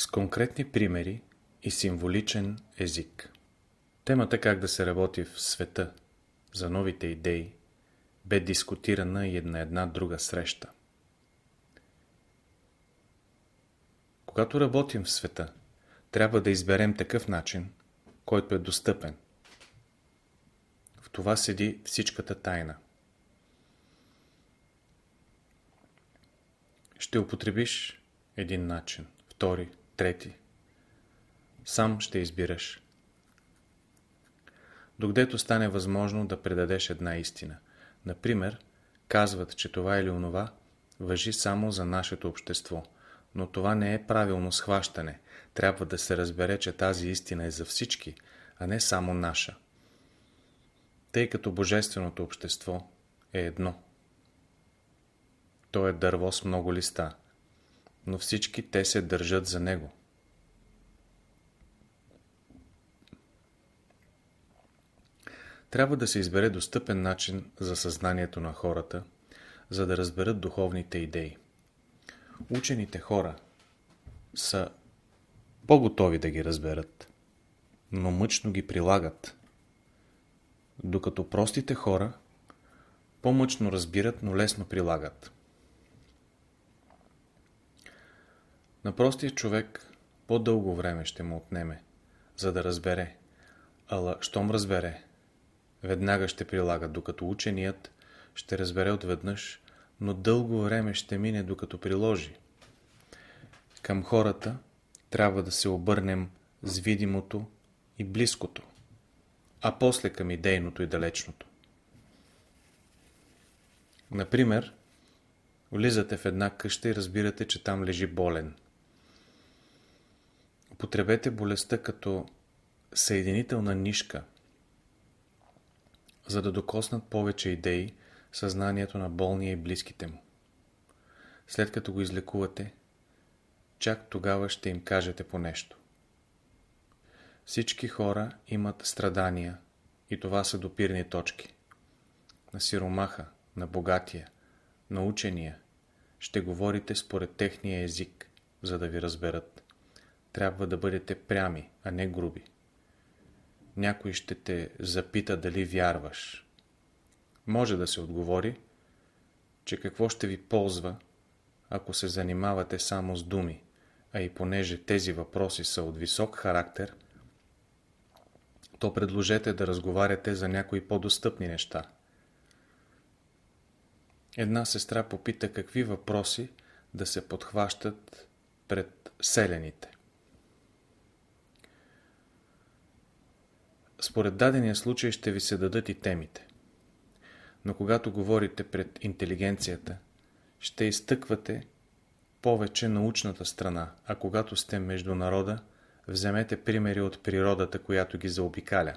с конкретни примери и символичен език. Темата как да се работи в света за новите идеи бе дискутирана и на една друга среща. Когато работим в света, трябва да изберем такъв начин, който е достъпен. В това седи всичката тайна. Ще употребиш един начин, втори, трети. Сам ще избираш. Докъдето стане възможно да предадеш една истина. Например, казват, че това или онова въжи само за нашето общество. Но това не е правилно схващане. Трябва да се разбере, че тази истина е за всички, а не само наша. Тъй като Божественото общество е едно. То е дърво с много листа, но всички те се държат за него. Трябва да се избере достъпен начин за съзнанието на хората, за да разберат духовните идеи. Учените хора са по-готови да ги разберат, но мъчно ги прилагат, докато простите хора по-мъчно разбират, но лесно прилагат. На простия човек по-дълго време ще му отнеме, за да разбере. Ала, щом разбере, веднага ще прилага, докато ученият ще разбере отведнъж, но дълго време ще мине, докато приложи. Към хората трябва да се обърнем с видимото и близкото, а после към идейното и далечното. Например, влизате в една къща и разбирате, че там лежи болен. Употребете болестта като съединителна нишка, за да докоснат повече идеи съзнанието на болния и близките му. След като го излекувате, чак тогава ще им кажете по нещо. Всички хора имат страдания и това са допирни точки. На сиромаха, на богатия, на учения ще говорите според техния език, за да ви разберат. Трябва да бъдете прями, а не груби. Някой ще те запита дали вярваш. Може да се отговори, че какво ще ви ползва, ако се занимавате само с думи, а и понеже тези въпроси са от висок характер, то предложете да разговаряте за някои по-достъпни неща. Една сестра попита какви въпроси да се подхващат пред селените. Според дадения случай ще ви се дадат и темите. Но когато говорите пред интелигенцията, ще изтъквате повече научната страна, а когато сте между народа, вземете примери от природата, която ги заобикаля.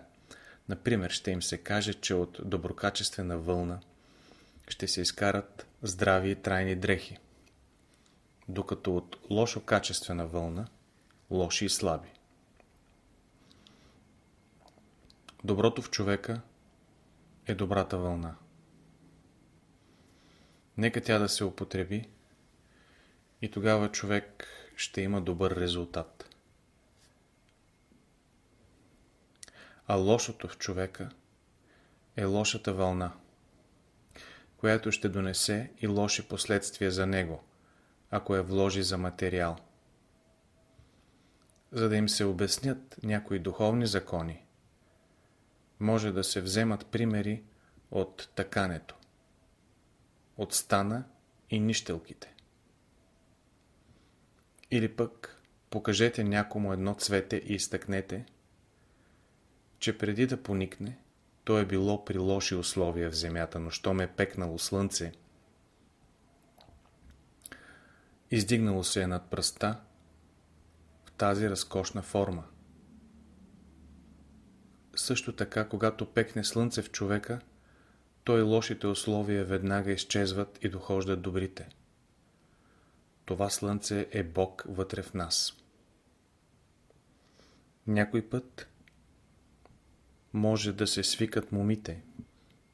Например, ще им се каже, че от доброкачествена вълна ще се изкарат здрави и трайни дрехи, докато от лошо качествена вълна лоши и слаби. Доброто в човека е добрата вълна. Нека тя да се употреби и тогава човек ще има добър резултат. А лошото в човека е лошата вълна, която ще донесе и лоши последствия за него, ако я вложи за материал. За да им се обяснят някои духовни закони, може да се вземат примери от такането, от стана и нищелките. Или пък покажете някому едно цвете и изтъкнете, че преди да поникне, то е било при лоши условия в земята, но що ме е пекнало слънце, издигнало се е над пръста в тази разкошна форма. Също така, когато пекне слънце в човека, той лошите условия веднага изчезват и дохождат добрите. Това слънце е Бог вътре в нас. Някой път може да се свикат момите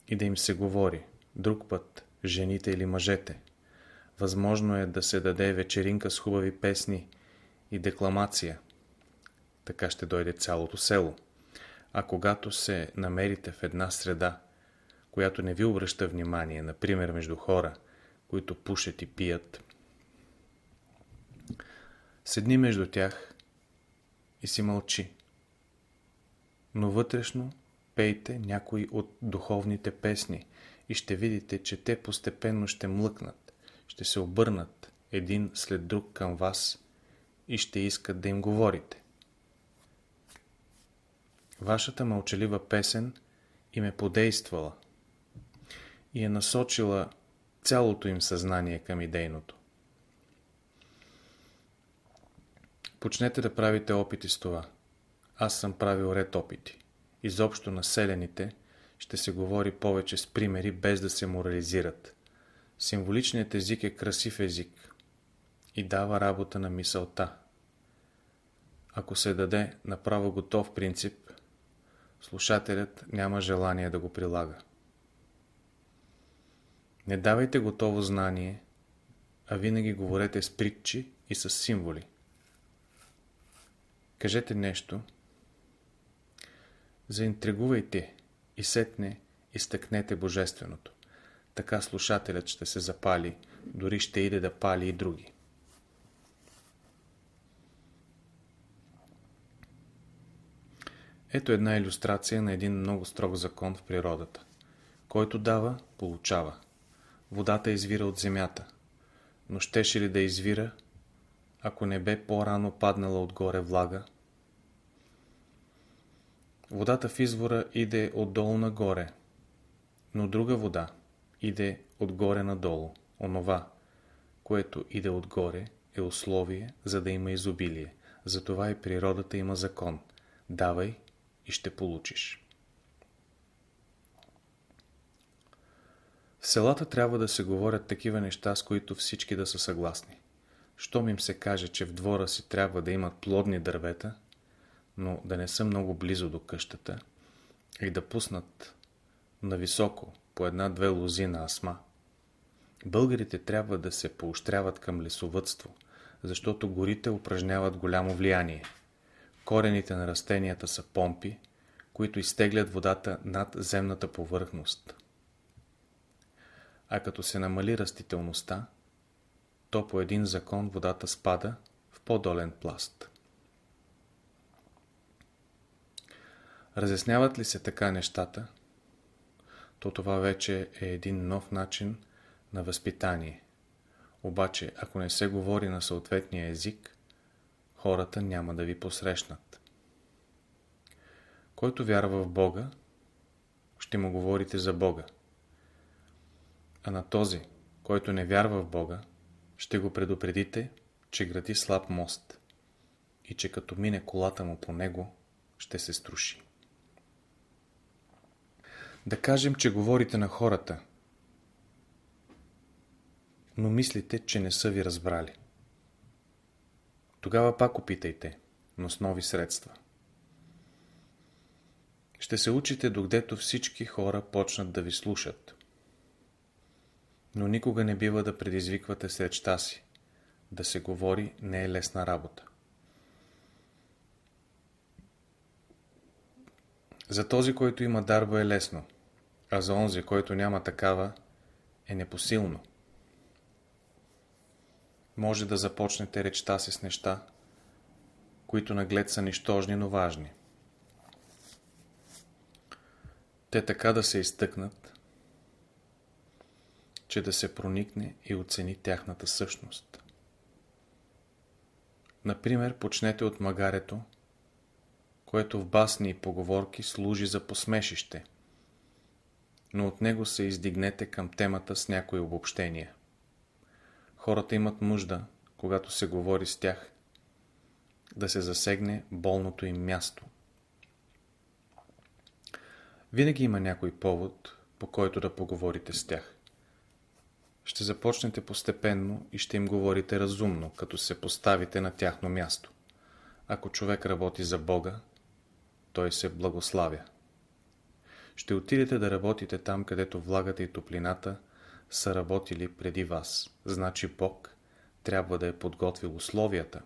и да им се говори, друг път жените или мъжете. Възможно е да се даде вечеринка с хубави песни и декламация. Така ще дойде цялото село. А когато се намерите в една среда, която не ви обръща внимание, например между хора, които пушат и пият, седни между тях и си мълчи. Но вътрешно пейте някои от духовните песни и ще видите, че те постепенно ще млъкнат, ще се обърнат един след друг към вас и ще искат да им говорите. Вашата мълчалива песен им е подействала и е насочила цялото им съзнание към идейното. Почнете да правите опити с това. Аз съм правил ред опити. Изобщо населените ще се говори повече с примери, без да се морализират. Символичният език е красив език и дава работа на мисълта. Ако се даде направо готов принцип, слушателят няма желание да го прилага. Не давайте готово знание, а винаги говорете с притчи и с символи. Кажете нещо, заинтригувайте и сетне изтъкнете Божественото. Така слушателят ще се запали, дори ще иде да пали и други. Ето една иллюстрация на един много строг закон в природата. Който дава, получава. Водата извира от земята. Но щеше ли да извира, ако не бе по-рано паднала отгоре влага? Водата в извора иде отдолу нагоре, но друга вода иде отгоре надолу. Онова, което иде отгоре, е условие, за да има изобилие. Затова и природата има закон. Давай и ще получиш. В селата трябва да се говорят такива неща, с които всички да са съгласни. Щом им се каже, че в двора си трябва да имат плодни дървета, но да не са много близо до къщата и да пуснат нависоко по една-две лози на асма. Българите трябва да се поощряват към лесовътство, защото горите упражняват голямо влияние. Корените на растенията са помпи, които изтеглят водата над земната повърхност. А като се намали растителността, то по един закон водата спада в по-долен пласт. Разясняват ли се така нещата, то това вече е един нов начин на възпитание. Обаче, ако не се говори на съответния език, хората няма да ви посрещнат. Който вярва в Бога, ще му говорите за Бога. А на този, който не вярва в Бога, ще го предупредите, че гради слаб мост и че като мине колата му по него, ще се струши. Да кажем, че говорите на хората, но мислите, че не са ви разбрали. Тогава пак опитайте, но с нови средства. Ще се учите докъдето всички хора почнат да ви слушат. Но никога не бива да предизвиквате с си. Да се говори не е лесна работа. За този, който има дарба е лесно, а за онзи, който няма такава, е непосилно. Може да започнете речта си с неща, които наглед са нищожни, но важни. Те така да се изтъкнат, че да се проникне и оцени тяхната същност. Например, почнете от магарето, което в басни и поговорки служи за посмешище, но от него се издигнете към темата с някои обобщения. Хората имат нужда, когато се говори с тях, да се засегне болното им място. Винаги има някой повод, по който да поговорите с тях. Ще започнете постепенно и ще им говорите разумно, като се поставите на тяхно място. Ако човек работи за Бога, той се благославя. Ще отидете да работите там, където влагата и топлината са работили преди вас. Значи Бог трябва да е подготвил условията,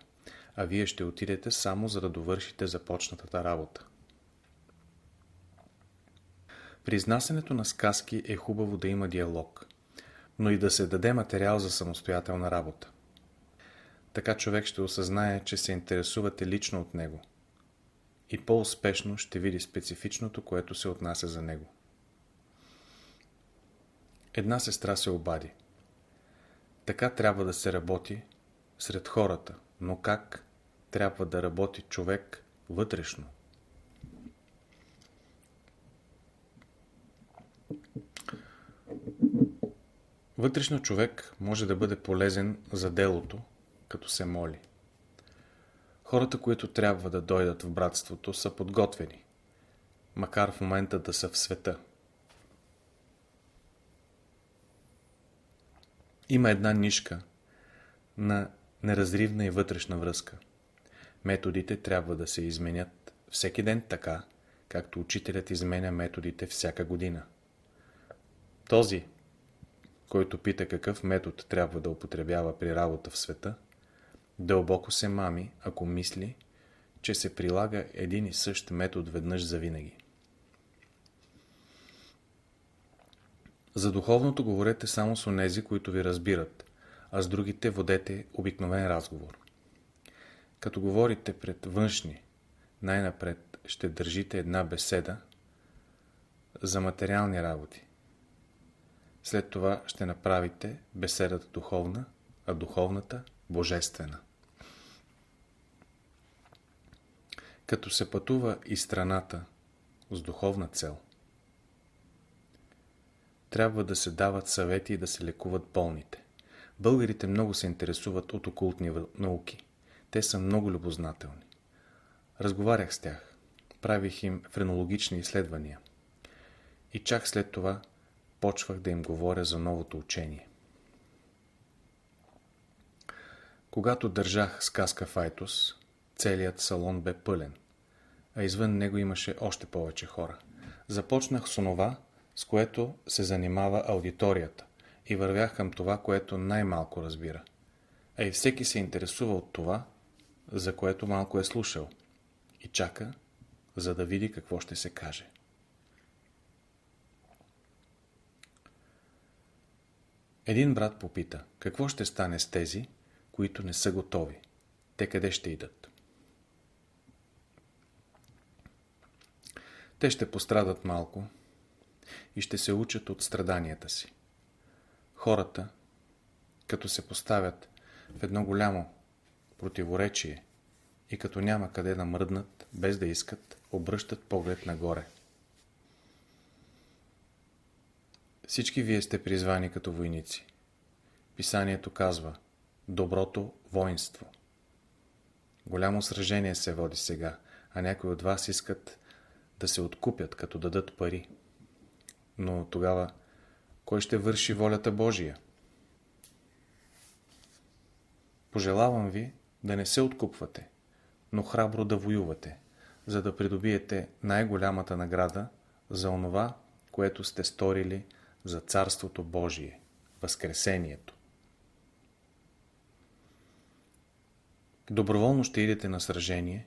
а вие ще отидете само за да довършите започнатата работа. При изнасянето на сказки е хубаво да има диалог, но и да се даде материал за самостоятелна работа. Така човек ще осъзнае, че се интересувате лично от него и по-успешно ще види специфичното, което се отнася за него. Една сестра се обади. Така трябва да се работи сред хората, но как трябва да работи човек вътрешно? Вътрешно човек може да бъде полезен за делото, като се моли. Хората, които трябва да дойдат в братството, са подготвени, макар в момента да са в света. Има една нишка на неразривна и вътрешна връзка. Методите трябва да се изменят всеки ден така, както учителят изменя методите всяка година. Този, който пита какъв метод трябва да употребява при работа в света, дълбоко се мами, ако мисли, че се прилага един и същ метод веднъж за винаги. За духовното говорете само с онези, които ви разбират, а с другите водете обикновен разговор. Като говорите пред външни, най-напред ще държите една беседа за материални работи. След това ще направите беседата духовна, а духовната божествена. Като се пътува и страната с духовна цел, трябва да се дават съвети и да се лекуват болните. Българите много се интересуват от окултни науки. Те са много любознателни. Разговарях с тях. Правих им френологични изследвания. И чак след това почвах да им говоря за новото учение. Когато държах сказка Файтус, целият салон бе пълен, а извън него имаше още повече хора. Започнах с онова, с което се занимава аудиторията и вървях към това, което най-малко разбира. А и всеки се интересува от това, за което малко е слушал и чака, за да види какво ще се каже. Един брат попита, какво ще стане с тези, които не са готови? Те къде ще идат? Те ще пострадат малко и ще се учат от страданията си. Хората, като се поставят в едно голямо противоречие и като няма къде да мръднат, без да искат, обръщат поглед нагоре. Всички вие сте призвани като войници. Писанието казва Доброто воинство. Голямо сражение се води сега, а някои от вас искат да се откупят, като дадат пари. Но тогава кой ще върши волята Божия? Пожелавам ви да не се откупвате, но храбро да воювате, за да придобиете най-голямата награда за онова, което сте сторили за Царството Божие, Възкресението. Доброволно ще идете на сражение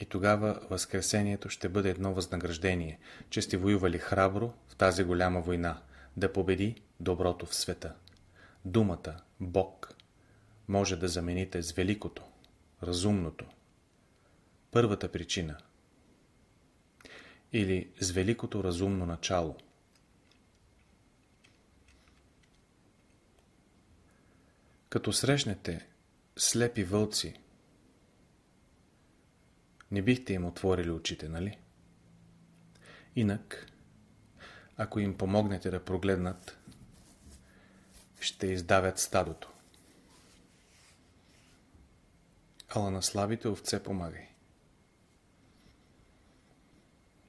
и тогава Възкресението ще бъде едно възнаграждение, че сте воювали храбро в тази голяма война, да победи доброто в света. Думата Бог може да замените с великото, разумното. Първата причина или с великото разумно начало – Като срещнете слепи вълци, не бихте им отворили очите, нали? Инак, ако им помогнете да прогледнат, ще издавят стадото. Ала на слабите овце помагай.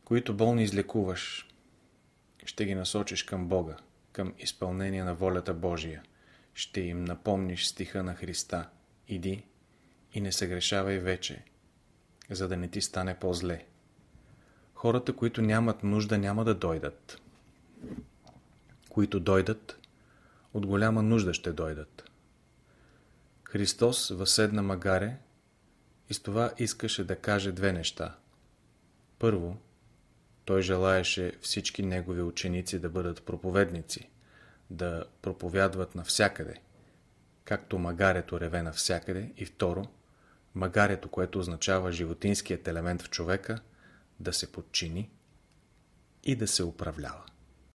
Които болни излекуваш, ще ги насочиш към Бога, към изпълнение на волята Божия – ще им напомниш стиха на Христа. Иди и не съгрешавай вече, за да не ти стане по-зле. Хората, които нямат нужда, няма да дойдат. Които дойдат, от голяма нужда ще дойдат. Христос възседна магаре И с това искаше да каже две неща. Първо, той желаеше всички негови ученици да бъдат проповедници, да проповядват навсякъде, както магарето реве навсякъде. И второ, магарето, което означава животинският елемент в човека, да се подчини и да се управлява.